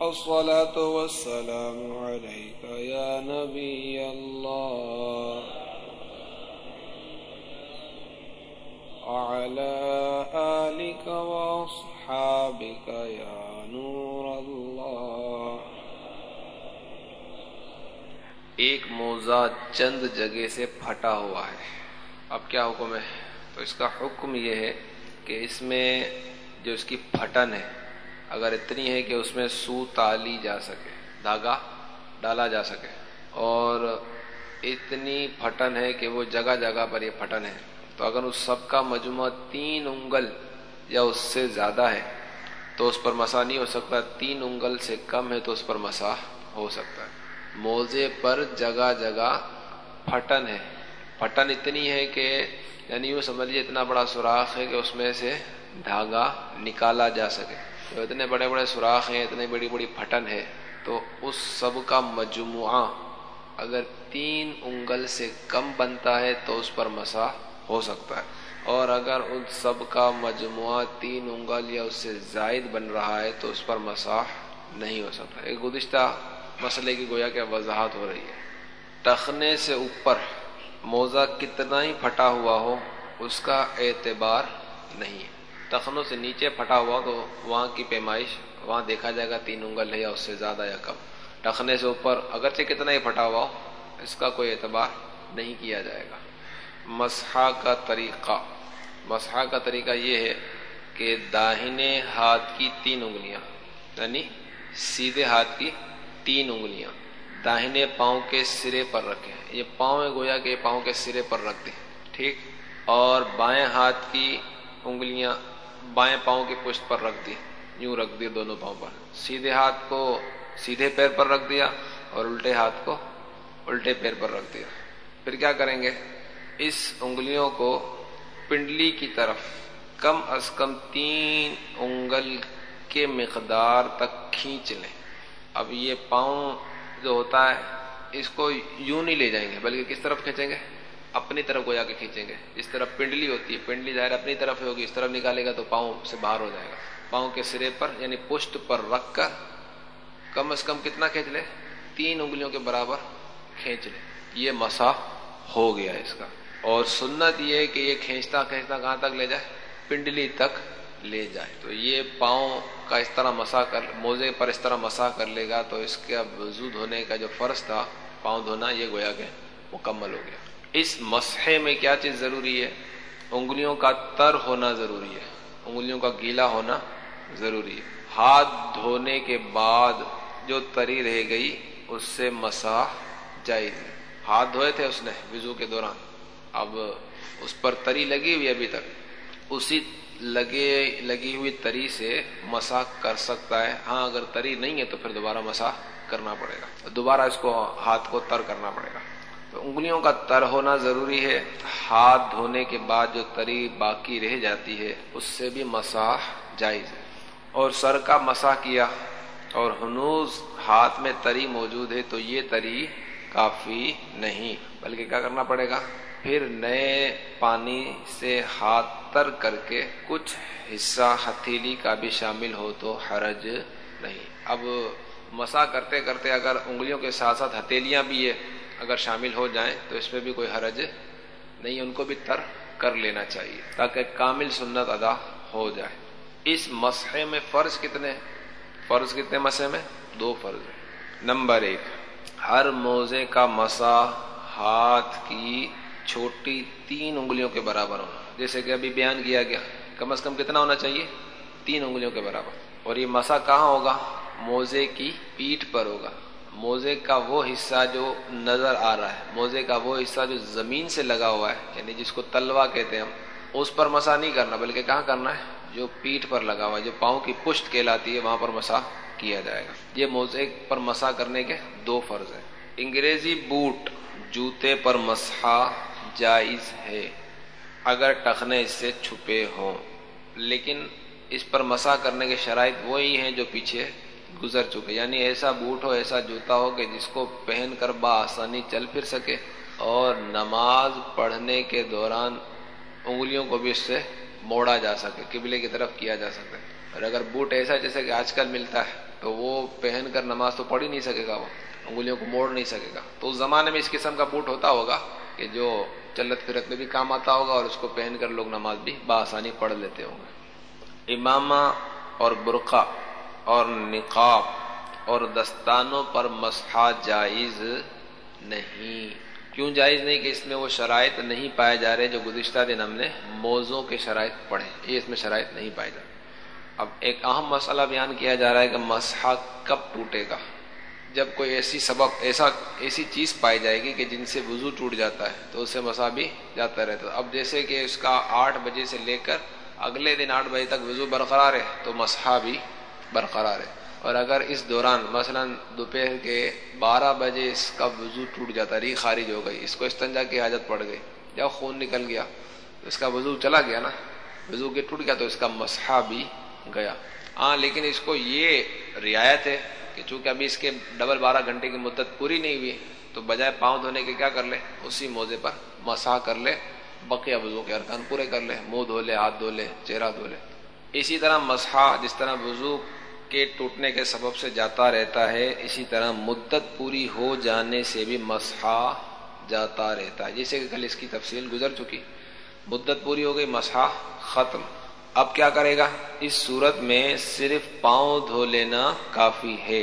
الصلاة والسلام عليك يا نبي الله. وعلى آلك وأصحابك يا نور الله. ایک موزہ چند جگہ سے پھٹا ہوا ہے. اب کیا حکم ہے؟ تو اس کا حکم یہ ہے کہ اس میں جو اس کی پھٹن ہے اگر اتنی ہے کہ اس میں سو تالی جا سکے دھاگا ڈالا جا سکے، اور اتنی پھٹن ہے کہ وہ جگہ جگہ پر یہ پھٹن ہے۔ تو اگر اس سب کا مجموعہ تین انگل یا اس سے زیادہ ہے، تو اس پر مسا نہیں ہو سکتا۔ تین انگل سے کم ہے تو اس پر مسا ہو سکتا ہے۔ موزے پر جگہ جگہ پھٹن ہے۔ پھٹن اتنی ہے کہ یعنی یوں سمجھ لیجیے اتنا بڑا سوراخ ہے کہ اس میں سے دھاگا نکالا جا سکے۔ تو اتنے بڑے بڑے سوراخ ہیں، اتنی بڑی بڑی پھٹن ہے، تو اس سب کا مجموعہ اگر تین انگل سے کم بنتا ہے تو اس پر مسا ہو سکتا ہے۔ اور اگر ان سب کا مجموعہ تین انگل یا اس سے زائد بن رہا ہے تو اس پر مسا نہیں ہو سکتا۔ ایک گزشتہ مسئلے کی گویا کہ وضاحت ہو رہی ہے۔ ٹخنے سے اوپر موزہ کتنا ہی پھٹا ہوا ہو، اس کا اعتبار نہیں ہے۔ ٹخنوں سے نیچے پھٹا ہوا تو وہاں کی پیمائش، وہاں دیکھا جائے گا تین انگل ہے یا اس سے زیادہ یا کم۔ ٹخنے سے اوپر اگرچہ کتنا ہی پھٹا ہوا ہو، اس کا کوئی اعتبار نہیں کیا جائے گا۔ مسحا کا طریقہ۔ مسحا کا طریقہ یہ ہے کہ داہنے ہاتھ کی تین انگلیاں یعنی سیدھے ہاتھ کی تین انگلیاں داہنے پاؤں کے سرے پر رکھیں۔ یہ پاؤں ہے، گویا کہ پاؤں کے سرے پر رکھ دیں، ٹھیک؟ اور بائیں ہاتھ کی انگلیاں بائیں پاؤں کی پشت پر رکھ دی، یوں رکھ دی دونوں پاؤں پر۔ سیدھے ہاتھ کو سیدھے پیر پر رکھ دیا اور الٹے ہاتھ کو الٹے پیر پر رکھ دیا۔ پھر کیا کریں گے؟ اس انگلیوں کو پنڈلی کی طرف کم از کم تین انگل کے مقدار تک کھینچ لیں۔ اب یہ پاؤں جو ہوتا ہے، اس کو یوں نہیں لے جائیں گے، بلکہ کس طرف کھینچیں گے؟ اپنی طرف کو جا کے کھینچیں گے۔ اس طرف پنڈلی ہوتی ہے، پنڈلی ظاہر اپنی طرف ہوگی، اس طرف نکالے گا تو پاؤں سے باہر ہو جائے گا۔ پاؤں کے سرے پر یعنی پشت پر رکھ کر کم از کم کتنا کھینچ لے؟ تین انگلیوں کے برابر کھینچ لے۔ یہ مسا ہو گیا اس کا۔ اور سنت یہ کہ یہ کھینچتا کھینچتا کہاں تک لے جائے؟ پنڈلی تک لے جائے۔ تو یہ پاؤں کا اس طرح مسا کر، موزے پر اس طرح مسا کر لے گا تو اس کا وضو دھونے کا جو فرض تھا پاؤں دھونا، یہ گویا کہ مکمل ہو گیا۔ اس مسحے میں کیا چیز ضروری ہے؟ انگلیوں کا تر ہونا ضروری ہے۔ انگلیوں کا گیلا ہونا ضروری ہے۔ ہاتھ دھونے کے بعد جو تری رہ گئی، اس سے مسا جائز ہاتھ دھوئے تھے اس نے وضو کے دوران۔ اب اس پر تری لگی ہوئی ابھی تک۔ اسی لگے، لگی ہوئی تری سے مسا کر سکتا ہے۔ ہاں اگر تری نہیں ہے تو پھر دوبارہ مسا کرنا پڑے گا۔ دوبارہ اس کو ہاتھ کو تر کرنا پڑے گا۔ تو انگلیوں کا تر ہونا ضروری ہے۔ ہاتھ دھونے کے بعد جو تری باقی رہ جاتی ہے، اس سے بھی مساح جائز ہے۔ اور سر کا مسا کیا، اور ہنوز ہاتھ میں تری موجود ہے، تو یہ تری کافی نہیں۔ بلکہ کیا کرنا پڑے گا؟ پھر نئے پانی سے ہاتھ تر کر کے کچھ حصہ ہتھیلی کا بھی شامل ہو تو حرج نہیں۔ اب مسا کرتے کرتے اگر انگلیوں کے ساتھ ساتھ ہتھیلیاں بھی ہے اگر شامل ہو جائیں تو اس میں بھی کوئی حرج نہیں، ان کو بھی تر کر لینا چاہیے تاکہ کامل سنت ادا ہو جائے۔ اس مسحے میں فرض کتنے فرض کتنے مسے میں؟ دو فرض نمبر ایک، ہر موزے کا مسا ہاتھ کی چھوٹی تین انگلیوں کے برابر ہونا۔ جیسے کہ ابھی بیان کیا گیا کم از کم کتنا ہونا چاہیے؟ تین انگلیوں کے برابر۔ اور یہ مسا کہاں ہوگا؟ موزے کی پیٹ پر ہوگا۔ موزے کا وہ حصہ جو نظر آ رہا ہے، موزے کا وہ حصہ جو زمین سے لگا ہوا ہے یعنی جس کو تلوا کہتے ہیں ہم، اس پر مسا نہیں کرنا، بلکہ کہاں کرنا ہے؟ جو پیٹ پر لگا ہوا ہے، جو پاؤں کی پشت کہلاتی ہے، وہاں پر مسا کیا جائے گا۔ یہ موزے پر مسا کرنے کے دو فرض ہیں۔ انگریزی بوٹ جوتے پر مسحا جائز ہے اگر ٹخنے اس سے چھپے ہوں، لیکن اس پر مسا کرنے کے شرائط وہی ہیں جو پیچھے گزر چکے۔ یعنی ایسا بوٹ ہو، ایسا جوتا ہو کہ جس کو پہن کر بآسانی چل پھر سکے۔ اور نماز پڑھنے کے دوران انگلیوں کو بھی اس سے موڑا جا سکے، قبلے کی طرف کیا جا سکے۔ اور اگر بوٹ ایسا جیسے کہ آج کل ملتا ہے، تو وہ پہن کر نماز تو پڑھ ہی نہیں سکے گا وہ، انگلیوں کو موڑ نہیں سکے گا۔ تو اس زمانے میں اس قسم کا بوٹ ہوتا ہوگا کہ جو چلت پھرت میں بھی کام آتا ہوگا اور اس کو پہن کر لوگ نماز بھی بآسانی پڑھ لیتے ہوں گے۔ امامہ اور برقع اور نقاب اور دستانوں پر مسحا جائز نہیں۔ کیوں جائز نہیں کہ اس میں وہ شرائط نہیں پائے جا رہے جو گزشتہ دن ہم نے موزوں کے شرائط پڑھے، یہ اس میں شرائط نہیں پائے جا رہے اب ایک اہم مسئلہ بیان کیا جا رہا ہے کہ مسحا کب ٹوٹے گا۔ جب کوئی ایسی سبب ایسا، ایسی چیز پائی جائے گی کہ جن سے وضو ٹوٹ جاتا ہے تو اس سے مسا بھی جاتا رہتا ہے۔ اب جیسے کہ اس کا آٹھ بجے سے لے کر اگلے دن آٹھ بجے تک وضو برقرار ہے تو مسحا بھی برقرار ہے۔ اور اگر اس دوران مثلا دوپہر کے بارہ بجے اس کا وضو ٹوٹ جاتا، ری خارج ہو گئی، اس کو استنجا کی حاجت پڑ گئی یا خون نکل گیا، اس کا وضو چلا گیا نا، وضو کے ٹوٹ گیا تو اس کا مسحا بھی گیا۔ ہاں لیکن اس کو یہ رعایت ہے کہ چونکہ ابھی اس کے ڈبل بارہ گھنٹے کی مدت پوری نہیں ہوئی، تو بجائے پاؤں دھونے کے کیا کر لے، اسی موزے پر مسا کر لے، بقیہ وضو کے ارکان پورے کر لے، منہ دھو لے، ہاتھ دھو لے، چہرہ دھو لے۔ اسی طرح مسحا، جس طرح وضو کے ٹوٹنے کے سبب سے جاتا رہتا ہے، اسی طرح مدت پوری ہو جانے سے بھی مسحا جاتا رہتا ہے۔ جیسے کہ کل اس کی تفصیل گزر چکی۔ مدت پوری ہو گئی، مسحا ختم۔ اب کیا کرے گا؟ اس صورت میں صرف پاؤں دھو لینا کافی ہے۔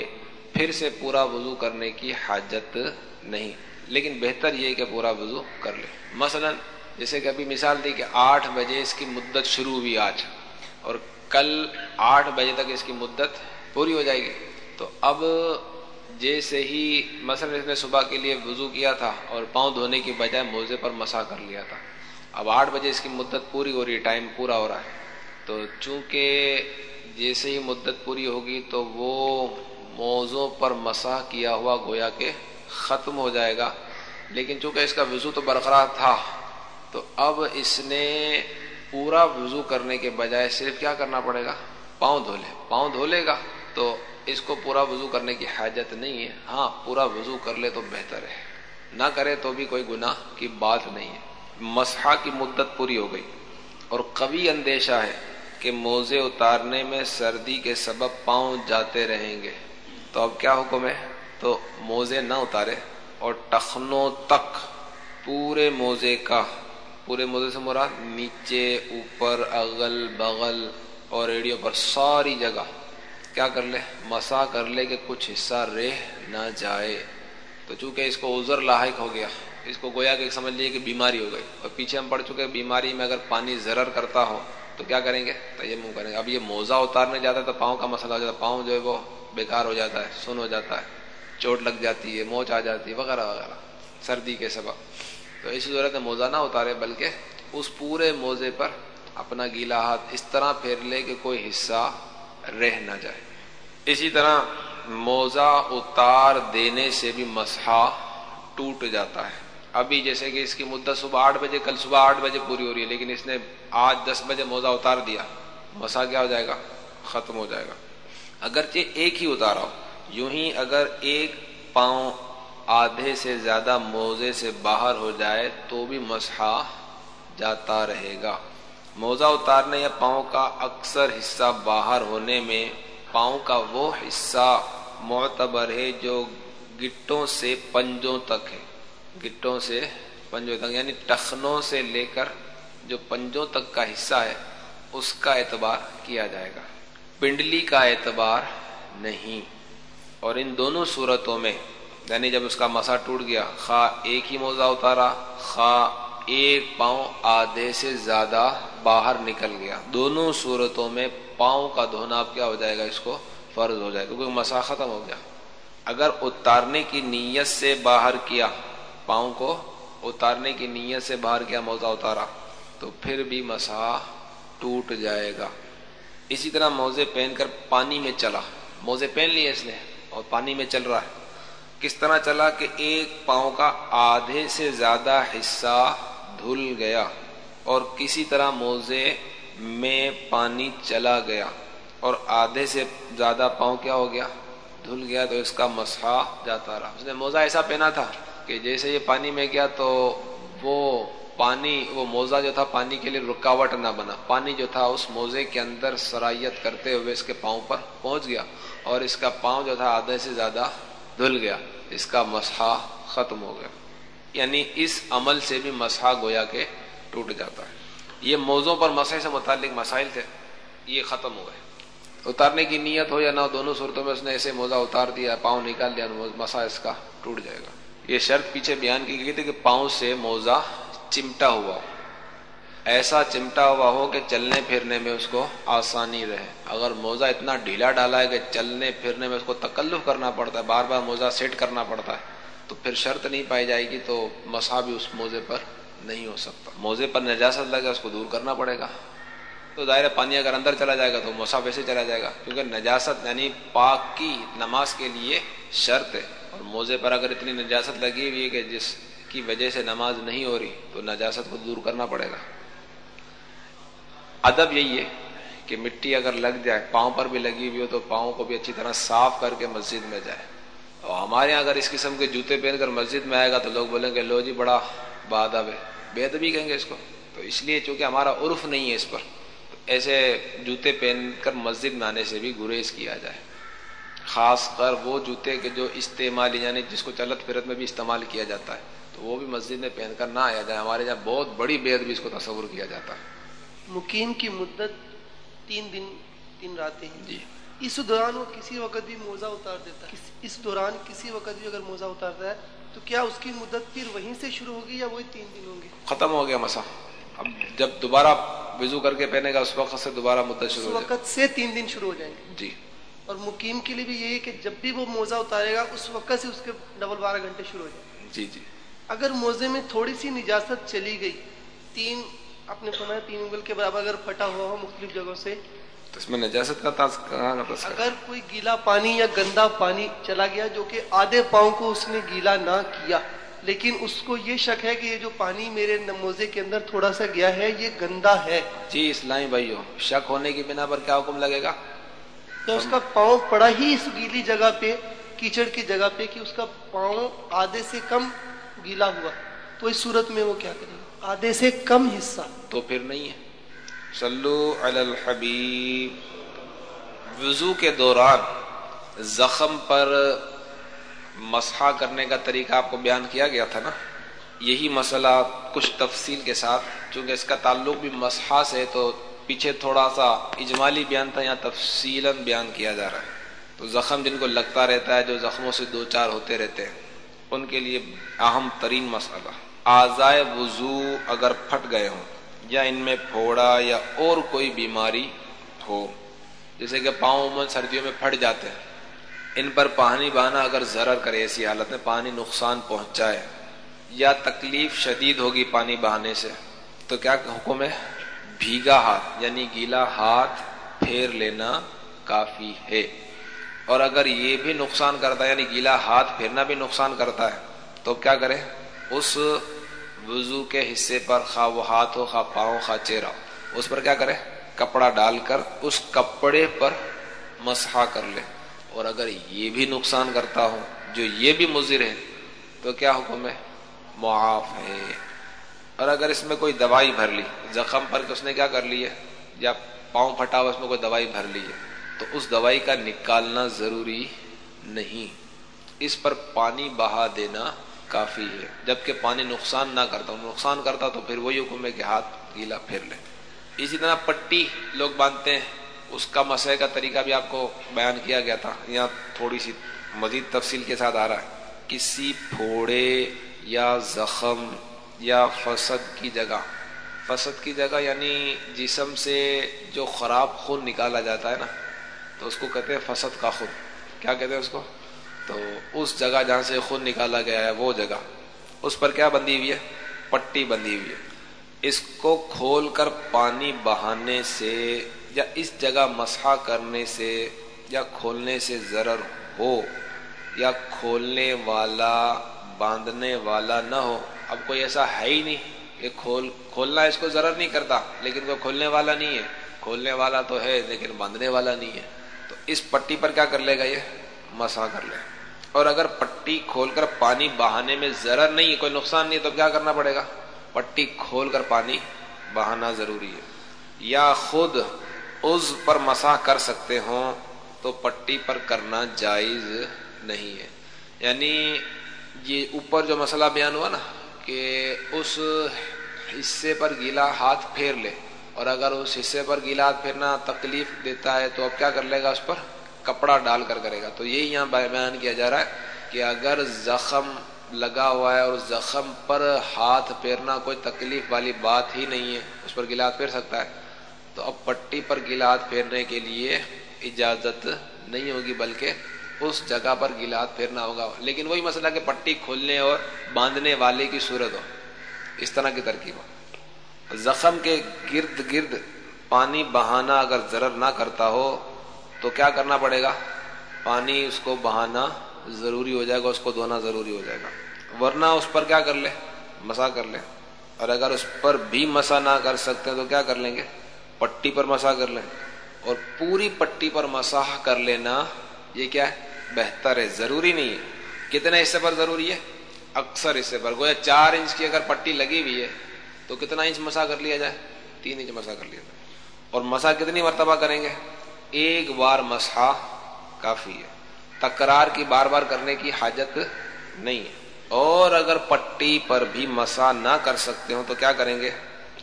پھر سے پورا وضو کرنے کی حاجت نہیں۔ لیکن بہتر یہ کہ پورا وضو کر لے۔ مثلا، جیسے کہ ابھی مثال دی کہ آٹھ بجے اس کی مدت شروع ہوئی آج۔ اور کل آٹھ بجے تک اس کی مدت پوری ہو جائے گی۔ تو اب جیسے ہی مثلا اس نے صبح کے لیے وضو کیا تھا اور پاؤں دھونے کی بجائے موزے پر مسا کر لیا تھا۔ اب آٹھ بجے اس کی مدت پوری ہو رہی ہے، ٹائم پورا ہو رہا ہے۔ تو چونکہ جیسے ہی مدت پوری ہوگی تو وہ موضوع پر مسا کیا ہوا گویا کہ ختم ہو جائے گا۔ لیکن چونکہ اس کا وضو تو برقرار تھا، تو اب اس نے پورا وضو کرنے کے بجائے صرف کیا کرنا پڑے گا؟ پاؤں دھو لے۔ پاؤں دھو لے گا تو اس کو پورا وضو کرنے کی حاجت نہیں ہے۔ ہاں پورا وضو کر لے تو بہتر ہے۔ نہ کرے تو بھی کوئی گناہ کی بات نہیں ہے۔ مسحا کی مدت پوری ہو گئی۔ اور کبھی اندیشہ ہے کہ موزے اتارنے میں سردی کے سبب پاؤں جاتے رہیں گے۔ تو اب کیا حکم ہے؟ تو موزے نہ اتارے اور ٹخنوں تک پورے موزے کا پورے موزے سے مراد نیچے، اوپر اگل بغل اور ریڈیو پر ساری جگہ۔ کیا کر لے؟ مسا کر لے کہ کچھ حصہ رہ نہ جائے۔ تو چونکہ اس کو عذر لاحق ہو گیا، اس کو گویا کہ سمجھ لیے کہ بیماری ہو گئی۔ اور پیچھے ہم پڑ چکے بیماری میں اگر پانی ضرر کرتا ہو تو کیا کریں گے؟ تو منہ کریں گے۔ اب یہ موزہ اتارنے جاتا ہے تو پاؤں کا مسئلہ ہو جاتا ہے، پاؤں جو ہے وہ بیکار ہو جاتا ہے، سن ہو جاتا ہے، چوٹ لگ جاتی ہے، موچ آ جاتی ہے، وغیرہ وغیرہ۔ سردی کے سبب۔ تو اسی صورت میں موزہ نہ اتارے، بلکہ اس پورے موزے پر اپنا گیلا ہاتھ اس طرح پھیر لے کہ کوئی حصہ رہ نہ جائے۔ اسی طرح موزہ اتار دینے سے بھی مسحا ٹوٹ جاتا ہے۔ ابھی جیسے کہ اس کی مدت صبح آٹھ بجے، کل صبح آٹھ بجے پوری ہو رہی ہے، لیکن اس نے آج دس بجے موزہ اتار دیا۔ مسا کیا ہو جائے گا؟ ختم ہو جائے گا۔ اگرچہ ایک ہی اتارا ہو، یوں ہی اگر ایک پاؤں آدھے سے زیادہ موزے سے باہر ہو جائے تو بھی مسحا جاتا رہے گا۔ موزہ اتارنے یا پاؤں کا اکثر حصہ باہر ہونے میں پاؤں کا وہ حصہ معتبر ہے جو گٹوں سے پنجوں تک ہے۔ گٹوں سے پنجوں تک یعنی ٹخنوں سے لے کر جو پنجوں تک کا حصہ ہے، اس کا اعتبار کیا جائے گا۔ پنڈلی کا اعتبار نہیں۔ اور ان دونوں صورتوں میں یعنی جب اس کا مسا ٹوٹ گیا خواہ ایک ہی موزہ اتارا خواہ ایک پاؤں آدھے سے زیادہ باہر نکل گیا۔ دونوں صورتوں میں پاؤں کا دھونا اب کیا ہو جائے گا؟ اس کو فرض ہو جائے گا، کیونکہ مسا ختم ہو گیا۔ اگر اتارنے کی نیت سے باہر کیا، پاؤں کو اتارنے کی نیت سے باہر کیا موزہ اتارا، تو پھر بھی مسا ٹوٹ جائے گا۔ اسی طرح موزے پہن کر پانی میں چلا۔ موزے پہن لیے اس نے اور پانی میں چل رہا ہے۔ کس طرح چلا کہ ایک پاؤں کا آدھے سے زیادہ حصہ دھل گیا اور کسی طرح موزے میں پانی چلا گیا اور آدھے سے زیادہ پاؤں کیا ہو گیا؟ دھل گیا تو اس کا مسحا جاتا رہا۔ اس نے موزہ ایسا پہنا تھا کہ جیسے یہ پانی میں گیا تو وہ پانی، وہ موزہ جو تھا پانی کے لیے رکاوٹ نہ بنا۔ پانی جو تھا اس موزے کے اندر سرائیت کرتے ہوئے اس کے پاؤں پر پہنچ گیا اور اس کا پاؤں جو تھا آدھے سے زیادہ دھل گیا، اس کا مسحا ختم ہو گیا۔ یعنی اس عمل سے بھی مسحا گویا کے ٹوٹ جاتا ہے۔ یہ موزوں پر مسئلے سے متعلق مسائل تھے، یہ ختم ہو گئے۔ اتارنے کی نیت ہو یا نہ دونوں صورتوں میں اس نے ایسے موزہ اتار دیا، پاؤں نکال دیا مسا اس کا ٹوٹ جائے گا۔ یہ شرط پیچھے بیان کی گئی تھی کہ پاؤں سے موزہ چمٹا ہوا ہو۔ ایسا چمٹا ہوا ہو کہ چلنے پھرنے میں اس کو آسانی رہے۔ اگر موزہ اتنا ڈھیلا ڈالا ہے کہ چلنے پھرنے میں اس کو تکلف کرنا پڑتا ہے، بار بار موزہ سیٹ کرنا پڑتا ہے، تو پھر شرط نہیں پائی جائے گی تو مسا بھی اس موزے پر نہیں ہو سکتا۔ موزے پر نجاست لگے اس کو دور کرنا پڑے گا۔ تو ظاہر پانی اگر اندر چلا جائے گا تو مسا ویسے چلا جائے گا۔ کیونکہ نجاست یعنی پاک کی نماز کے لیے شرط ہے۔ اور موزے پر اگر اتنی نجاست لگی ہوئی ہے کہ جس کی وجہ سے نماز نہیں ہو رہی، تو نجاست کو دور کرنا پڑے گا۔ ادب یہی ہے کہ مٹی اگر لگ جائے، پاؤں پر بھی لگی ہوئی ہو تو پاؤں کو بھی اچھی طرح صاف کر کے مسجد میں جائے۔ اور ہمارے یہاں اگر اس قسم کے جوتے پہن کر مسجد میں آئے گا تو لوگ بولیں گے، لو جی بڑا بادب ہے۔ بے ادبی کہیں گے اس کو؟ تو اس لیے چونکہ ہمارا عرف نہیں ہے اس پر، تو ایسے جوتے پہن کر مسجد میں آنے سے بھی گریز کیا جائے۔ خاص کر وہ جوتے کے جو استعمال یعنی جس کو چلت پھرت میں بھی استعمال کیا جاتا ہے، تو وہ بھی مسجد میں پہن کر نہ آیا جائے۔ ہمارے یہاں بہت بڑی بے ادبی اس کو تصور کیا جاتا ہے۔ مقیم کی مدت تین دن تین راتیں جی۔ اس دوران وہ کسی وقت بھی موزہ اتار دیتا ہے۔ اس دوران کسی وقت بھی اگر موزہ اتارتا ہے تو کیا اس کی مدت پھر وہیں سے شروع ہوگی یا وہی تین دن ہوں گے؟ ختم ہو گیا مسا۔ اب جب دوبارہ وضو کر کے پہنے گا اس وقت سے دوبارہ مدت اس شروع جائے وقت سے تین دن شروع ہو جائیں گے۔ جی۔ اور مقیم کے لیے بھی یہی ہے کہ جب بھی وہ موزہ اتارے گا اس وقت سے اس کے ڈبل بارہ گھنٹے شروع ہو جائیں گے۔ جی جی۔ اگر موزے میں تھوڑی سی نجاست چلی گئی تین اپنے فرمایا تین انگل کے برابر اگر پھٹا ہوا ہو مختلف جگہوں سے تو اس میں نجاست کا تاز اگر کوئی گیلا پانی یا گندا پانی چلا گیا جو کہ آدھے پاؤں کو اس نے گیلا نہ کیا لیکن اس کو یہ شک ہے کہ یہ جو پانی میرے موزے کے اندر تھوڑا سا گیا ہے یہ گندا ہے۔ جی اسلامی بھائیو شک ہونے کی بنا پر کیا حکم لگے گا؟ تو اس کا پاؤں پڑا ہی اس گیلی جگہ پہ کیچڑ کی جگہ پہ کہ اس کا پاؤں آدھے سے کم گیلا ہوا۔ تو اس صورت میں وہ کیا کرے گا؟ آدھے سے کم حصہ۔ تو پھر نہیں ہے۔ صلو علی الحبیب۔ وضو کے دوران زخم پر مسحا کرنے کا طریقہ آپ کو بیان کیا گیا تھا نا؟ یہی مسئلہ کچھ تفصیل کے ساتھ، چونکہ اس کا تعلق بھی مسحا سے، تو پیچھے تھوڑا سا اجمالی بیان تھا یا تفصیل بیان کیا جا رہا ہے۔ تو زخم جن کو لگتا رہتا ہے، جو زخموں سے دو چار ہوتے رہتے ہیں، ان کے لیے اہم ترین مسئلہ۔ آزائے وضو اگر پھٹ گئے ہوں یا ان میں پھوڑا یا اور کوئی بیماری ہو، جیسے کہ پاؤں عموماً سردیوں میں پھٹ جاتے ہیں، ان پر پانی بہانا اگر ضرر کرے، ایسی حالت میں پانی نقصان پہنچائے یا تکلیف شدید ہوگی پانی بہانے سے، تو کیا حکم ہے؟ بھیگا ہاتھ یعنی گیلا ہاتھ پھیر لینا کافی ہے۔ اور اگر یہ بھی نقصان کرتا ہے یعنی گیلا ہاتھ پھیرنا بھی نقصان کرتا ہے، تو کیا کرے؟ اس وضو کے حصے پر خواہ وہ ہاتھ ہو، خواہ پاؤں، خواہ چہرہ اس پر کیا کرے کپڑا ڈال کر اس کپڑے پر مسحا کر لے اور اگر یہ بھی نقصان کرتا ہو جو یہ بھی مضر ہے تو کیا حکم ہے؟ معاف ہے۔ اور اگر اس میں کوئی دوائی بھر لی، زخم پر اس نے کیا کر لی ہے؟ یا پاؤں پھٹا ہوا اس میں کوئی دوائی بھر لی ہے، تو اس دوائی کا نکالنا ضروری نہیں۔ اس پر پانی بہا دینا کافی ہے۔ جبکہ پانی نقصان نہ کرتا نقصان کرتا تو پھر وہی حکم ہے کہ ہاتھ گیلا پھیر لے۔ اسی طرح پٹی لوگ باندھتے ہیں، اس کا مسئلہ کا طریقہ بھی آپ کو بیان کیا گیا تھا۔ یہاں تھوڑی سی مزید تفصیل کے ساتھ آ رہا ہے۔ کسی پھوڑے یا زخم یا فسد کی جگہ، فسد کی جگہ یعنی جسم سے جو خراب خون نکالا جاتا ہے نا، تو اس کو کہتے ہیں فسد کا خون۔ کیا کہتے ہیں اس کو؟ تو اس جگہ جہاں سے خون نکالا گیا ہے وہ جگہ۔ اس پر کیا بندی ہوئی ہے؟ پٹی بندی ہوئی ہے۔ اس کو کھول کر پانی بہانے سے یا اس جگہ مسحا کرنے سے یا کھولنے سے ضرر ہو یا کھولنے والا، باندھنے والا نہ ہو، اب کوئی ایسا ہے ہی نہیں کہ کھول، کھولنا اس کو ضرر نہیں کرتا، لیکن کوئی کھولنے والا نہیں ہے۔ کھولنے والا تو ہے لیکن باندھنے والا نہیں ہے۔ تو اس پٹی پر کیا کر لے گا یہ؟ مسا کر لے۔ اور اگر پٹی کھول کر پانی بہانے میں ضرر نہیں ہے، کوئی نقصان نہیں ہے، تو کیا کرنا پڑے گا؟ پٹی کھول کر پانی بہانا ضروری ہے۔ یا خود عز پر مسا کر سکتے ہوں تو پٹی پر کرنا جائز نہیں ہے۔ یعنی یہ اوپر جو مسئلہ بیان ہوا نا، کہ اس حصے پر گیلا ہاتھ پھیر لے، اور اگر اس حصے پر گیلا ہاتھ پھیرنا تکلیف دیتا ہے تو اب کیا کر لے گا اس پر؟ کپڑا ڈال کر کرے گا۔ تو یہی یہاں بیان کیا جا رہا ہے کہ اگر زخم لگا ہوا ہے اور زخم پر ہاتھ پھیرنا کوئی تکلیف والی بات ہی نہیں ہے، اس پر گیلا ہاتھ پھیر سکتا ہے۔ تو اب پٹی پر گیلا ہاتھ پھیرنے کے لیے اجازت نہیں ہوگی، بلکہ اس جگہ پر گلات پھیرنا ہوگا۔ لیکن وہی مسئلہ کہ پٹی کھولنے اور باندھنے والے کی صورت ہو۔ اس طرح کی ترکیب ہو۔ زخم کے گرد گرد پانی بہانا اگر ضرر نہ کرتا ہو تو کیا کرنا پڑے گا؟ پانی اس کو بہانا ضروری ہو جائے گا، اس کو دھونا ضروری ہو جائے گا۔ ورنہ اس پر کیا کر لے؟ مسا کر لے۔ اور اگر اس پر بھی مسا نہ کر سکتے تو کیا کر لیں گے؟ پٹی پر مسا کر لیں۔ اور پوری پٹی پر مساح کر لینا، یہ کیا ہے؟ بہتر ہے، ضروری نہیں ہے۔ کتنے حصے پر ضروری ہے؟ اکثر حصے پر۔ گویا چار انچ کی اگر پٹی لگی ہوئی ہے، تو کتنا انچ مسا کر لیا جائے؟ تین انچ مسا کر لیا جائے۔ اور مسا کتنی مرتبہ کریں گے؟ ایک بار مسا کافی ہے۔ تکرار کی بار بار کرنے کی حاجت نہیں ہے۔ اور اگر پٹی پر بھی مسا نہ کر سکتے ہو تو کیا کریں گے؟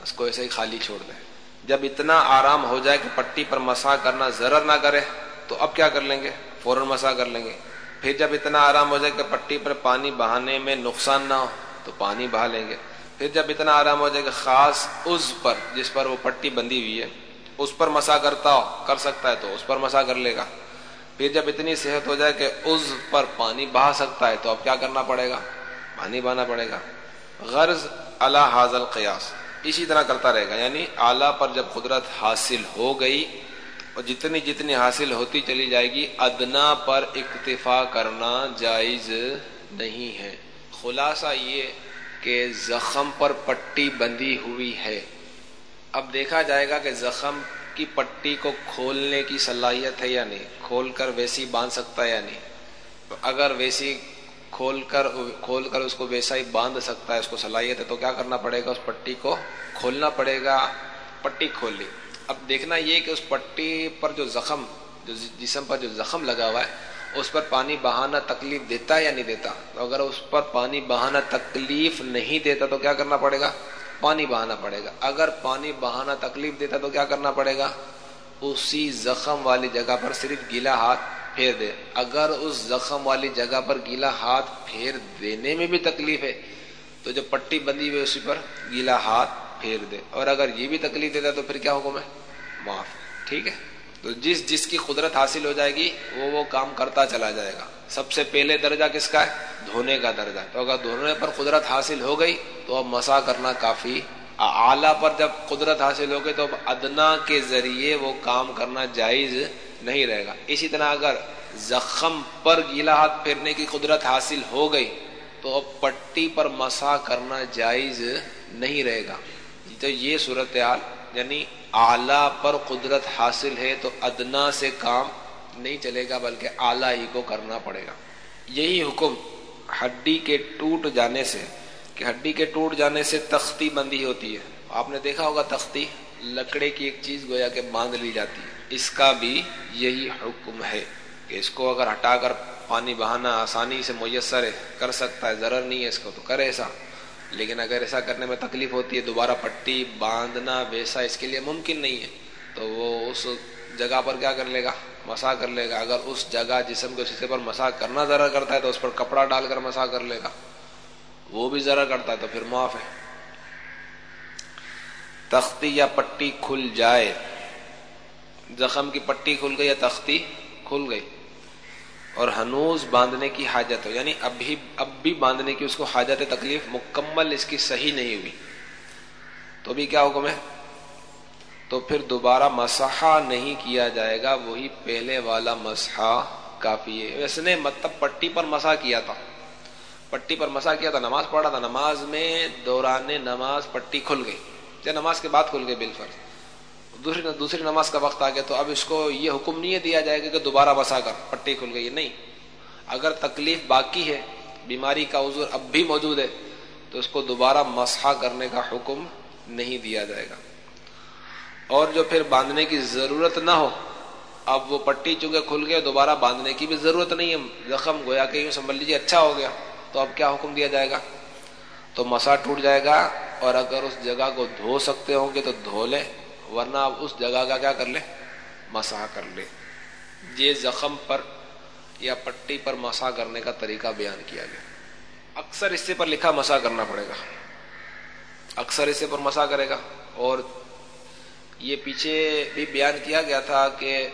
اس کو ایسے ہی خالی چھوڑ دیں۔ جب اتنا آرام ہو جائے کہ پٹی پر مسا کرنا ضرر نہ کرے، تو اب کیا کر لیں گے؟ فوراً مسا کر لیں گے۔ پھر جب اتنا آرام ہو جائے کہ پٹی پر پانی بہانے میں نقصان نہ ہو، تو پانی بہا لیں گے۔ پھر جب اتنا آرام ہو جائے کہ خاص اس پر، جس پر وہ پٹی بندھی ہوئی ہے اس پر مسا کرتا ہو، کر سکتا ہے تو اس پر مسا کر لے گا۔ پھر جب اتنی صحت ہو جائے کہ اس پر پانی بہا سکتا ہے تو اب کیا کرنا پڑے گا؟ پانی بہانا پڑے گا۔ غرض اللہ حاضل قیاس اسی طرح کرتا رہے گا۔ یعنی اعلیٰ پر جب قدرت حاصل ہو گئی اور جتنی جتنی حاصل ہوتی چلی جائے گی، ادنا پر اکتفا کرنا جائز نہیں ہے۔ خلاصہ یہ کہ زخم پر پٹی بندھی ہوئی ہے۔ اب دیکھا جائے گا کہ زخم کی پٹی کو کھولنے کی صلاحیت ہے یا نہیں؟ کھول کر ویسی باندھ سکتا ہے یا نہیں؟ تو اگر ویسی کھول کر کھول کر اس کو ویسا ہی باندھ سکتا ہے، اس کو صلاحیت ہے، تو کیا کرنا پڑے گا؟ اس پٹی کو کھولنا پڑے گا، پٹی کھول لی۔ اب دیکھنا یہ کہ اس پٹی پر جو زخم، جو جسم پر جو زخم لگا ہوا ہے، اس پر پانی بہانا تکلیف دیتا ہے یا نہیں دیتا؟ تو اگر اس پر پانی بہانا تکلیف نہیں دیتا، تو کیا کرنا پڑے گا؟ پانی بہانا پڑے گا۔ اگر پانی بہانا تکلیف دیتا تو کیا کرنا پڑے گا؟ اسی زخم والی جگہ پر صرف گیلا ہاتھ پھیر دے۔ اگر اس زخم والی جگہ پر گیلا ہاتھ پھیر دینے میں بھی تکلیف ہے، تو جو پٹی بندی ہوئی اسی پر گیلا ہاتھ پھیر دے۔ اور اگر یہ بھی تکلیف دیتا تو پھر کیا حکم ہے؟ معاف۔ ٹھیک ہے؟ تو جس جس کی قدرت حاصل ہو جائے گی، وہ وہ کام کرتا چلا جائے گا۔ سب سے پہلے درجہ کس کا ہے؟ دھونے کا درجہ تو اگر دھونے پر قدرت حاصل ہو گئی تو اب مسا کرنا کافی اعلیٰ، پر جب قدرت حاصل ہو گئی تو اب ادنا کے ذریعے وہ کام کرنا جائز نہیں رہے گا۔ اسی طرح اگر زخم پر گیلا ہاتھ پھیرنے کی قدرت حاصل ہو گئی تو اب پٹی پر مسا کرنا جائز نہیں رہے گا۔ تو یہ صورتحال یعنی اعلیٰ پر قدرت حاصل ہے تو ادنا سے کام نہیں چلے گا بلکہ اعلیٰ ہی کو کرنا پڑے گا۔ یہی حکم ہڈی کے ٹوٹ جانے سے، کہ ہڈی کے ٹوٹ جانے سے تختی بندی ہوتی ہے۔ آپ نے دیکھا ہوگا تختی لکڑے کی ایک چیز گویا کہ باندھ لی جاتی ہے۔ اس کا بھی یہی حکم ہے کہ اس کو اگر ہٹا کر پانی بہانا آسانی سے میسر کر سکتا ہے، ضرر نہیں ہے اس کو تو کرے ایسا۔ لیکن اگر ایسا کرنے میں تکلیف ہوتی ہے، دوبارہ پٹی باندھنا ویسا اس کے لیے ممکن نہیں ہے، تو وہ اس جگہ پر کیا کر لے گا؟ مسا کر لے گا۔ اگر اس جگہ جسم کے حصے پر مسا کرنا ذرا کرتا ہے تو اس پر کپڑا ڈال کر مسا کر لے گا۔ وہ بھی ذرا کرتا ہے تو پھر معاف ہے۔ تختی یا پٹی کھل جائے۔ زخم کی پٹی کھل گئی یا تختی کھل گئی۔ اور ہنوز باندھنے کی حاجت ہو۔ یعنی اب بھی اب بھی باندھنے کی اس کو حاجت تکلیف مکمل اس کی صحیح نہیں ہوئی۔ تو بھی کیا حکم ہے؟ تو پھر دوبارہ مسحا نہیں کیا جائے گا، وہی پہلے والا مسحا کافی ہے۔ اس نے مطلب پٹی پر مسا کیا تھا۔ پٹی پر مسا کیا تھا، نماز پڑھا تھا۔ نماز میں دوران نماز پٹی کھل گئی۔ یا نماز کے بعد کھل گئی بالفر دوسری دوسری نماز کا وقت آ گیا تو اب اس کو یہ حکم نہیں دیا جائے گا کہ دوبارہ بسا کر، پٹی کھل گئی۔ نہیں۔ اگر تکلیف باقی ہے، بیماری کا عذر اب بھی موجود ہے، تو اس کو دوبارہ مسحا کرنے کا حکم نہیں دیا جائے گا۔ اور جو پھر باندھنے کی ضرورت نہ ہو، اب وہ پٹی چونکہ کھل گئے، دوبارہ باندھنے کی بھی ضرورت نہیں ہے۔ زخم گویا کہ یوں سمجھ لیجیے اچھا ہو گیا۔ تو اب کیا حکم دیا جائے گا؟ تو مسا ٹوٹ جائے گا اور اگر اس جگہ کو دھو سکتے ہوں گے تو دھو لیں ورنہ اب اس جگہ کا کیا کر لیں مسا کر لیں یہ زخم پر یا پٹی پر مسا کرنے کا طریقہ بیان کیا گیا۔ اکثر حصے پر لکھا مسا کرنا پڑے گا۔ اکثر حصے پر مسا کرے گا اور یہ پیچھے بھی بیان کیا گیا تھا کہ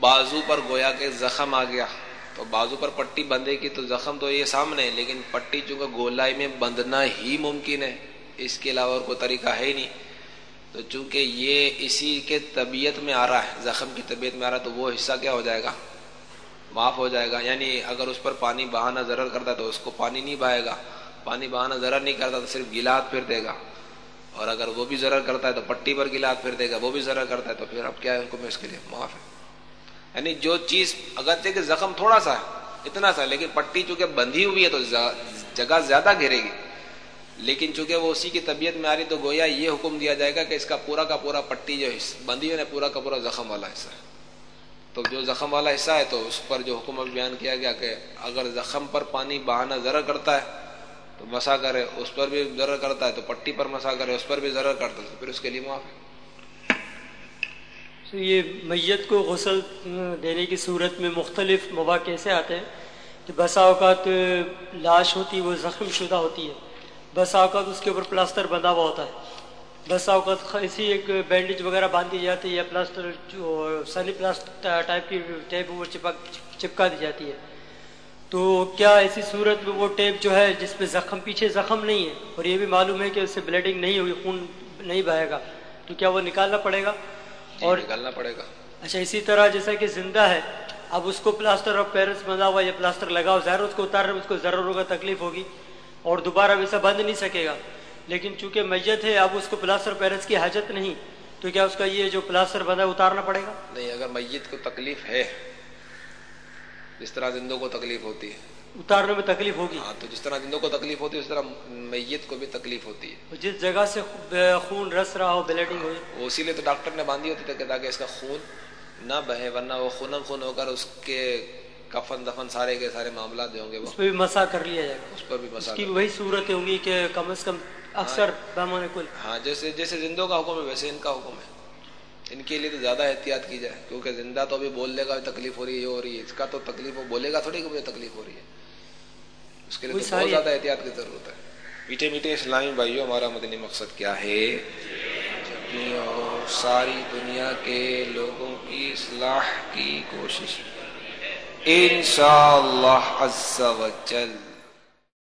بازو پر گویا کے زخم آ گیا۔ تو بازو پر پٹی بندھے کی تو زخم تو یہ سامنے ہے لیکن پٹی چونکہ گولائی میں بندھنا ہی ممکن ہے، اس کے علاوہ اور کوئی طریقہ ہے ہی نہیں۔ تو چونکہ یہ اسی کے طبیعت میں آ رہا ہے، زخم کی طبیعت میں آ رہا ہے، تو وہ حصہ کیا ہو جائے گا؟ معاف ہو جائے گا۔ یعنی اگر اس پر پانی بہانا ضرر کرتا تو اس کو پانی نہیں بہائے گا۔ پانی بہانا ضرر نہیں کرتا، تو صرف گلاس پھر دے گا۔ اور اگر وہ بھی ضرر کرتا ہے تو پٹی پر گلاس پھر دے گا، وہ بھی ضرر کرتا ہے تو پھر اب کیا ہے حکم اس کے لیے معاف ہے۔ یعنی جو چیز اگر کہ زخم تھوڑا سا ہے، اتنا سا لیکن پٹی چونکہ بندھی ہوئی ہے تو جگہ زیادہ گھیرے گی۔ لیکن چونکہ وہ اسی کی طبیعت میں آ رہی تو گویا یہ حکم دیا جائے گا کہ اس کا پورا کا پورا پٹی جو بندھی ہے پورا کا پورا زخم والا حصہ ہے۔ تو جو زخم والا حصہ ہے تو اس پر جو حکم بیان کیا گیا کہ اگر زخم پر پانی بہانا ذرا کرتا ہے تو مسا کرے، اس پر بھی ذرا کرتا ہے، تو پٹی پر مسا کرے، اس پر بھی ذرا کرتا ہے، تو پھر اس کے لیے معاف ہے۔ یہ میت کو غسل دینے کی صورت میں مختلف مواقع کیسے آتے ہیں کہ بسا اوقات لاش ہوتی، وہ زخم شدہ ہوتی ہے۔ بسا اوقات اس کے اوپر پلاسٹر بندھا ہوا ہوتا ہے۔ بسا اوقات ایسی ایک بینڈیج وغیرہ باندھ دی جاتی ہے، یا پلاسٹر جو سنی پلاسٹر ٹائپ کی ٹیپ اوپر چپک چپکا دی جاتی ہے۔ تو کیا ایسی صورت میں وہ ٹیپ جو ہے جس پہ زخم پیچھے زخم نہیں ہے اور یہ بھی معلوم ہے کہ اس سے بلیڈنگ نہیں ہوئی خون نہیں بہے گا تو کیا وہ نکالنا پڑے گا؟ جی، اور نکالنا پڑے گا۔ اچھا اسی طرح جیسا کہ زندہ ہے اب اس کو پلاسٹر اور پیرس بندھا ہوا یا پلاسٹر لگا ظاہر اس کو اتارنے میں اس کو ضرور ہوگا تکلیف ہوگی اور دوبارہ ویسا بند نہیں سکے گا۔ لیکن چونکہ میت ہے اب اس کو پلاسٹر پیرس کی حاجت نہیں تو کیا اس کا یہ جو پلاسٹر بندھا اتارنا پڑے گا؟ نہیں اگر میت کو تکلیف ہے جس طرح زندوں کو تکلیف ہوتی ہے۔ اتارنے میں تکلیف ہوگی۔ ہاں تو جس طرح زندوں کو تکلیف ہوتی ہے اس طرح میت کو بھی تکلیف ہوتی ہے۔ جس جگہ سے خون رس رہا ہو بلیڈنگ ہو۔ اسی لیے تو ڈاکٹر نے باندھی ہوتی تھی تاکہ اس کا خون نہ بہے ورنہ وہ خون خون ہو کر اس کے کفن دفن سارے کے سارے معاملات جو ہوں گے اس پہ بھی مسا کر لیا جائے گا۔ اس پر بھی مسا کی وہی صورت ہوں گی کہ کم از کم اکثر ہاں, ہاں جیسے جیسے زندوں کا حکم ہے ویسے ان کا حکم ہے۔ ان کے لیے تو زیادہ احتیاط کی جائے کیونکہ زندہ تو ابھی بولنے کا تکلیف ہو رہی ہے یہ ہو رہی ہے اس کا تو تکلیف وہ بولے گا تھوڑی کہ مجھے تکلیف ہو رہی ہے۔ اس کے لیے تو بہت زیادہ احتیاط کی ضرورت ہے۔ میٹھے میٹھے اسلامی بھائیوں ہمارا مدنی مقصد کیا ہے؟ اور ساری دنیا کے لوگوں کی اصلاح کی کوشش۔ انشاءاللہ عز و جل۔